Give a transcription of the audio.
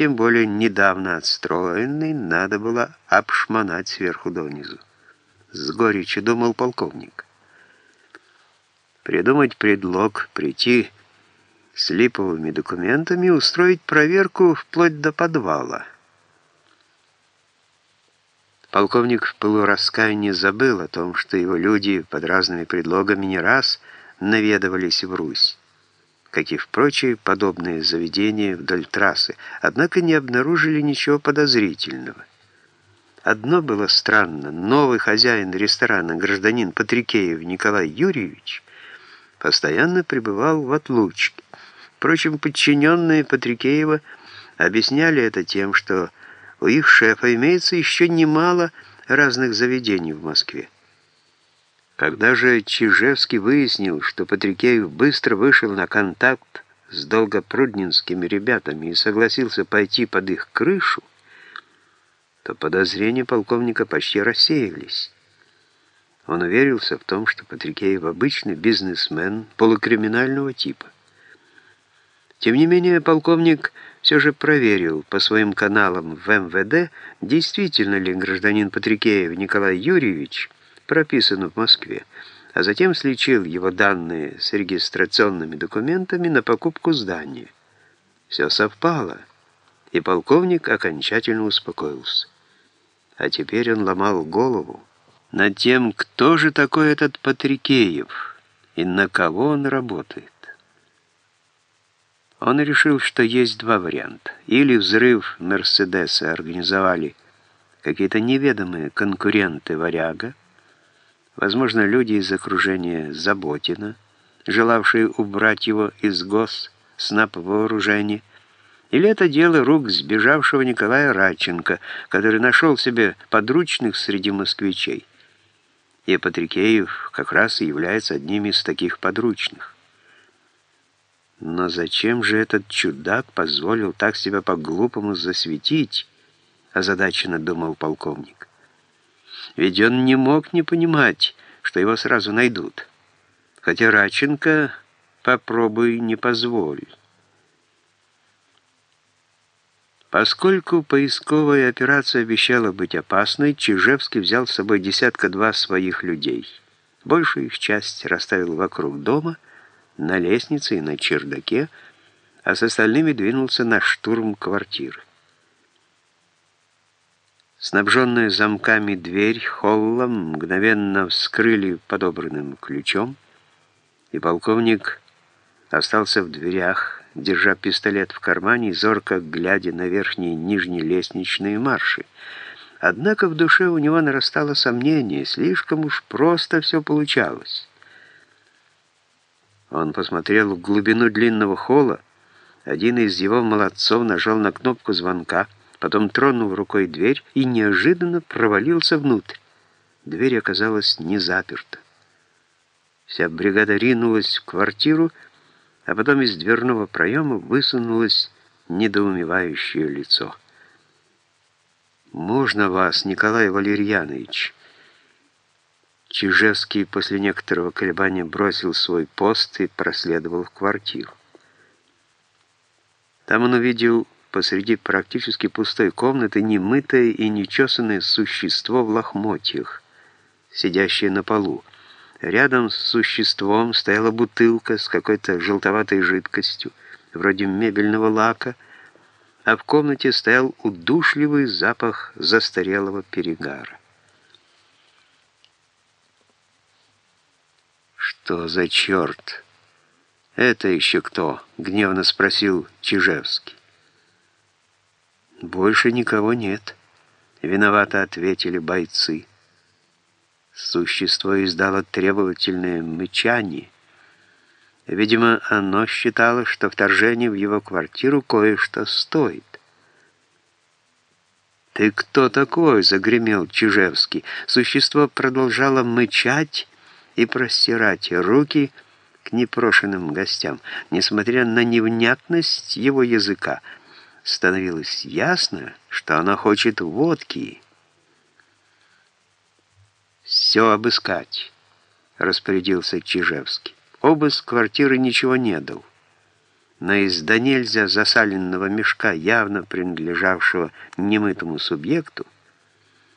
тем более недавно отстроенный, надо было обшмонать сверху донизу. С горечью думал полковник. Придумать предлог, прийти с липовыми документами, устроить проверку вплоть до подвала. Полковник в пылу забыл о том, что его люди под разными предлогами не раз наведывались в Русь как и в прочие подобные заведения вдоль трассы, однако не обнаружили ничего подозрительного. Одно было странно. Новый хозяин ресторана, гражданин Патрикеев Николай Юрьевич, постоянно пребывал в отлучке. Впрочем, подчиненные Патрикеева объясняли это тем, что у их шефа имеется еще немало разных заведений в Москве. Когда же Чижевский выяснил, что Патрикеев быстро вышел на контакт с долгопруднинскими ребятами и согласился пойти под их крышу, то подозрения полковника почти рассеялись. Он уверился в том, что Патрикеев обычный бизнесмен полукриминального типа. Тем не менее, полковник все же проверил по своим каналам в МВД, действительно ли гражданин Патрикеев Николай Юрьевич прописан в Москве, а затем сличил его данные с регистрационными документами на покупку здания. Все совпало, и полковник окончательно успокоился. А теперь он ломал голову над тем, кто же такой этот Патрикеев и на кого он работает. Он решил, что есть два варианта. Или взрыв Мерседеса организовали какие-то неведомые конкуренты «Варяга», Возможно, люди из окружения Заботина, желавшие убрать его из гос, снап вооружения, или это дело рук сбежавшего Николая Радченко, который нашел себе подручных среди москвичей. И Патрикеев как раз и является одним из таких подручных. Но зачем же этот чудак позволил так себя по-глупому засветить, озадаченно думал полковник. Ведь он не мог не понимать, что его сразу найдут. Хотя Раченко попробуй не позволь. Поскольку поисковая операция обещала быть опасной, Чижевский взял с собой десятка-два своих людей. Большую их часть расставил вокруг дома, на лестнице и на чердаке, а с остальными двинулся на штурм квартиры. Снабженную замками дверь холла мгновенно вскрыли подобранным ключом, и полковник остался в дверях, держа пистолет в кармане зорко глядя на верхние нижние лестничные марши. Однако в душе у него нарастало сомнение, слишком уж просто все получалось. Он посмотрел в глубину длинного холла, один из его молодцов нажал на кнопку звонка — потом тронул рукой дверь и неожиданно провалился внутрь. Дверь оказалась не заперта. Вся бригада ринулась в квартиру, а потом из дверного проема высунулось недоумевающее лицо. «Можно вас, Николай Валерьянович?» Чижевский после некоторого колебания бросил свой пост и проследовал в квартиру. Там он увидел посреди практически пустой комнаты немытое и нечесанное существо в лохмотьях, сидящее на полу. Рядом с существом стояла бутылка с какой-то желтоватой жидкостью, вроде мебельного лака, а в комнате стоял удушливый запах застарелого перегара. «Что за черт? Это еще кто?» — гневно спросил Чижевский. «Больше никого нет», — виновато ответили бойцы. Существо издало требовательное мычание. Видимо, оно считало, что вторжение в его квартиру кое-что стоит. «Ты кто такой?» — загремел Чижевский. Существо продолжало мычать и простирать руки к непрошенным гостям, несмотря на невнятность его языка — становилось ясно, что она хочет водки. «Все обыскать», — распорядился Чижевский. Обыск квартиры ничего не дал. но из до нельзя засаленного мешка, явно принадлежавшего немытому субъекту,